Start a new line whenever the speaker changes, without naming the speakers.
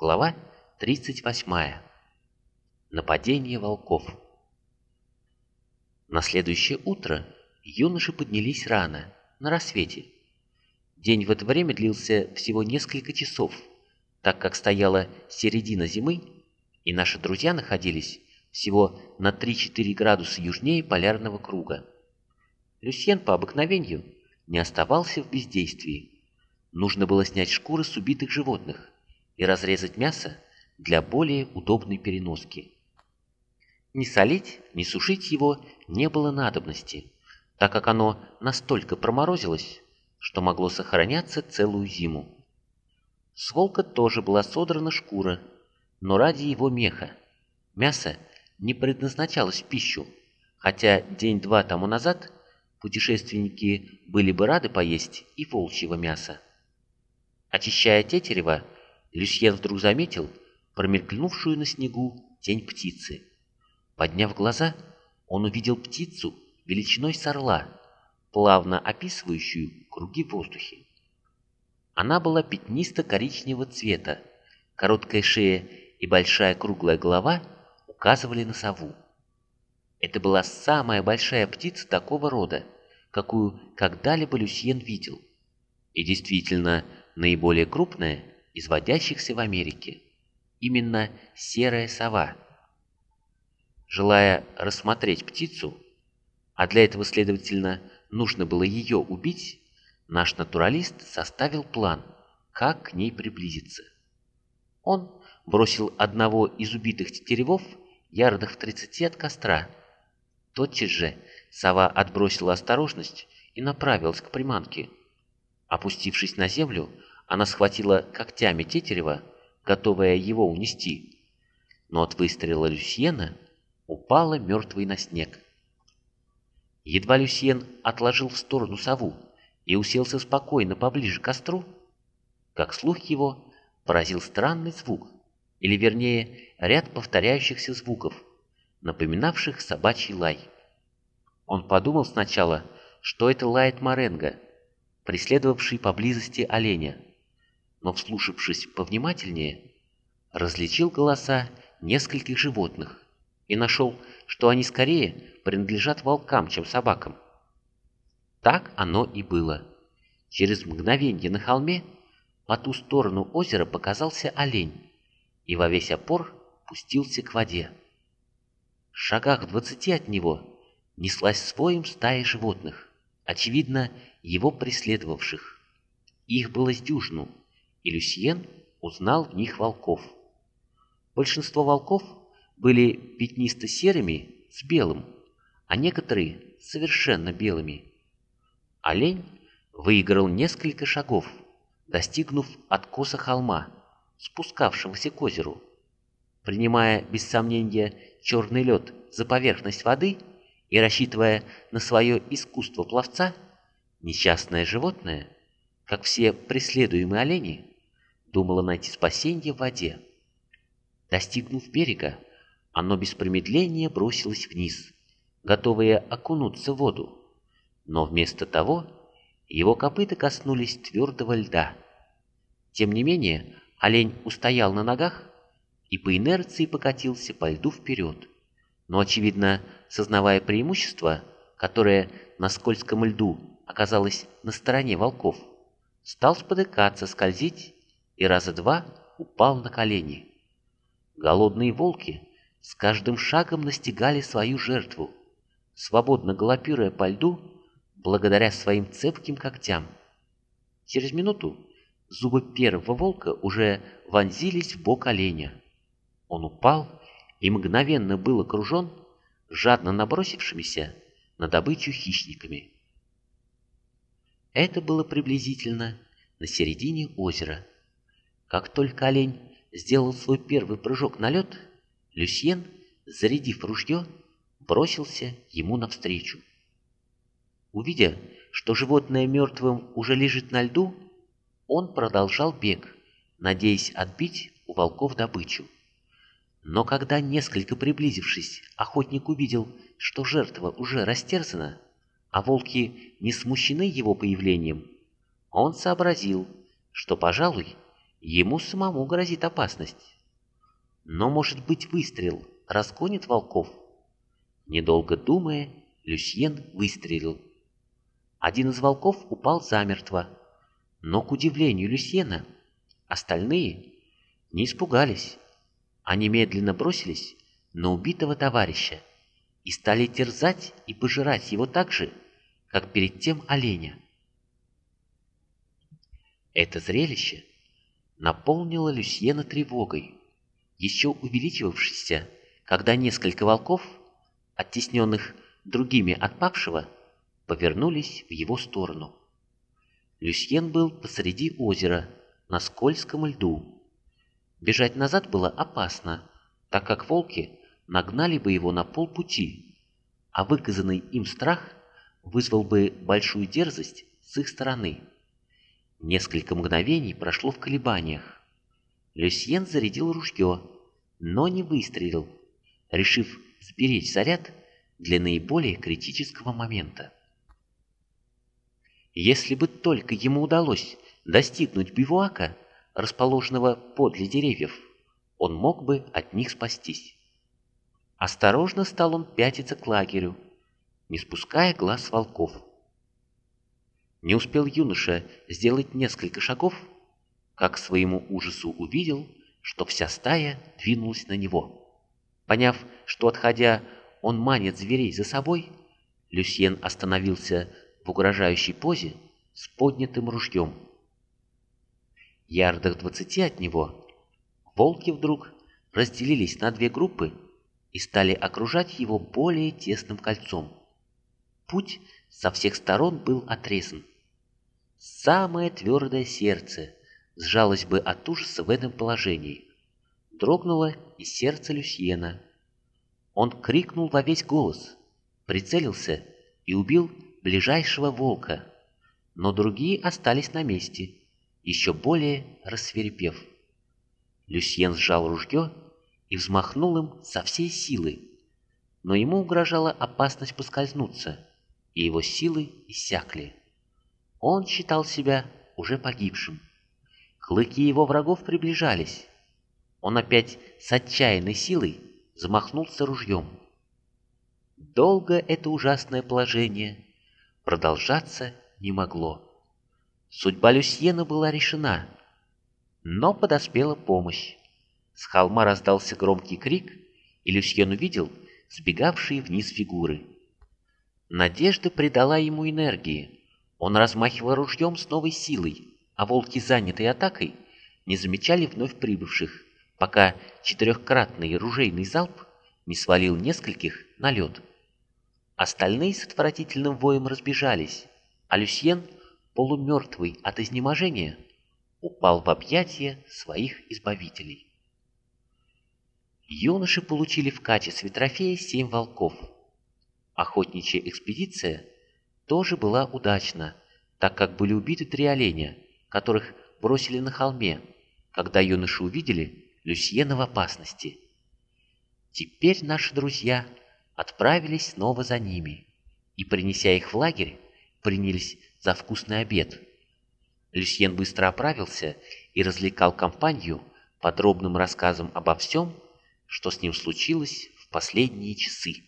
Глава 38. Нападение волков. На следующее утро юноши поднялись рано, на рассвете. День в это время длился всего несколько часов, так как стояла середина зимы, и наши друзья находились всего на 3-4 градуса южнее полярного круга. Люсьен по обыкновению не оставался в бездействии. Нужно было снять шкуры с убитых животных и разрезать мясо для более удобной переноски. Ни солить, ни сушить его не было надобности, так как оно настолько проморозилось, что могло сохраняться целую зиму. С волка тоже была содрана шкура, но ради его меха. Мясо не предназначалось в пищу, хотя день-два тому назад путешественники были бы рады поесть и волчьего мяса. Очищая тетерева, Люсьен вдруг заметил промелькнувшую на снегу тень птицы. Подняв глаза, он увидел птицу величиной с орла, плавно описывающую круги в воздухе. Она была пятнисто-коричневого цвета, короткая шея и большая круглая голова указывали на сову. Это была самая большая птица такого рода, какую когда-либо Люсьен видел. И действительно, наиболее крупная из водящихся в Америке. Именно серая сова. Желая рассмотреть птицу, а для этого, следовательно, нужно было ее убить, наш натуралист составил план, как к ней приблизиться. Он бросил одного из убитых тетеревов ярдах в тридцати от костра, Тотчас же сова отбросила осторожность и направилась к приманке. Опустившись на землю, она схватила когтями тетерева, готовая его унести, но от выстрела Люсьена упала мертвой на снег. Едва Люсьен отложил в сторону сову и уселся спокойно поближе к костру, как слух его поразил странный звук, или вернее ряд повторяющихся звуков – напоминавших собачий лай. Он подумал сначала, что это лает Маренго, преследовавший поблизости оленя, но, вслушавшись повнимательнее, различил голоса нескольких животных и нашел, что они скорее принадлежат волкам, чем собакам. Так оно и было. Через мгновенье на холме по ту сторону озера показался олень и во весь опор пустился к воде шагах в двадцати от него неслась своим стая животных, очевидно, его преследовавших. Их было с дюжину, и Люсьен узнал в них волков. Большинство волков были пятнисто-серыми с белым, а некоторые совершенно белыми. Олень выиграл несколько шагов, достигнув откоса холма, спускавшегося к озеру. Принимая, без сомнения, черный лед за поверхность воды и рассчитывая на свое искусство пловца, несчастное животное, как все преследуемые олени, думало найти спасение в воде. Достигнув берега, оно без промедления бросилось вниз, готовое окунуться в воду, но вместо того его копыта коснулись твердого льда. Тем не менее, олень устоял на ногах и по инерции покатился по льду вперед. Но, очевидно, сознавая преимущество, которое на скользком льду оказалось на стороне волков, стал спотыкаться, скользить и раза два упал на колени. Голодные волки с каждым шагом настигали свою жертву, свободно галопируя по льду благодаря своим цепким когтям. Через минуту зубы первого волка уже вонзились в бок оленя. Он упал и мгновенно был окружен жадно набросившимися на добычу хищниками. Это было приблизительно на середине озера. Как только олень сделал свой первый прыжок на лед, Люсьен, зарядив ружье, бросился ему навстречу. Увидя, что животное мертвым уже лежит на льду, он продолжал бег, надеясь отбить у волков добычу. Но когда, несколько приблизившись, охотник увидел, что жертва уже растерзана, а волки не смущены его появлением, он сообразил, что, пожалуй, ему самому грозит опасность. Но, может быть, выстрел разгонит волков? Недолго думая, Люсьен выстрелил. Один из волков упал замертво, но, к удивлению Люсьена, остальные не испугались. Они медленно бросились на убитого товарища и стали терзать и пожирать его так же, как перед тем оленя. Это зрелище наполнило Люсьена тревогой, еще увеличивавшейся, когда несколько волков, оттесненных другими от павшего, повернулись в его сторону. Люсьен был посреди озера, на скользком льду. Бежать назад было опасно, так как волки нагнали бы его на полпути, а выказанный им страх вызвал бы большую дерзость с их стороны. Несколько мгновений прошло в колебаниях. Люсьен зарядил ружье, но не выстрелил, решив сберечь заряд для наиболее критического момента. Если бы только ему удалось достигнуть бивуака, расположенного подле деревьев, он мог бы от них спастись. Осторожно стал он пятиться к лагерю, не спуская глаз волков. Не успел юноша сделать несколько шагов, как своему ужасу увидел, что вся стая двинулась на него. Поняв, что, отходя, он манит зверей за собой, Люсьен остановился в угрожающей позе с поднятым ружьем. Ярдах двадцати от него волки вдруг разделились на две группы и стали окружать его более тесным кольцом. Путь со всех сторон был отрезан. Самое твердое сердце сжалось бы от ужаса в этом положении. Дрогнуло и сердце Люсьена. Он крикнул во весь голос, прицелился и убил ближайшего волка, но другие остались на месте, еще более рассверепев. Люсьен сжал ружье и взмахнул им со всей силы, но ему угрожала опасность поскользнуться, и его силы иссякли. Он считал себя уже погибшим. Клыки его врагов приближались. Он опять с отчаянной силой замахнулся ружьем. Долго это ужасное положение продолжаться не могло. Судьба Люсьена была решена, но подоспела помощь. С холма раздался громкий крик, и Люсьен увидел сбегавшие вниз фигуры. Надежда придала ему энергии. Он размахивал ружьем с новой силой, а волки, занятые атакой, не замечали вновь прибывших, пока четырехкратный ружейный залп не свалил нескольких на лед. Остальные с отвратительным воем разбежались, а Люсьен, полумертвый от изнеможения, упал в объятия своих избавителей. Юноши получили в качестве трофея семь волков. Охотничья экспедиция тоже была удачна, так как были убиты три оленя, которых бросили на холме, когда юноши увидели Люсьена в опасности. Теперь наши друзья отправились снова за ними и, принеся их в лагерь, принялись за вкусный обед. Люсьен быстро оправился и развлекал компанию подробным рассказом обо всем, что с ним случилось в последние часы.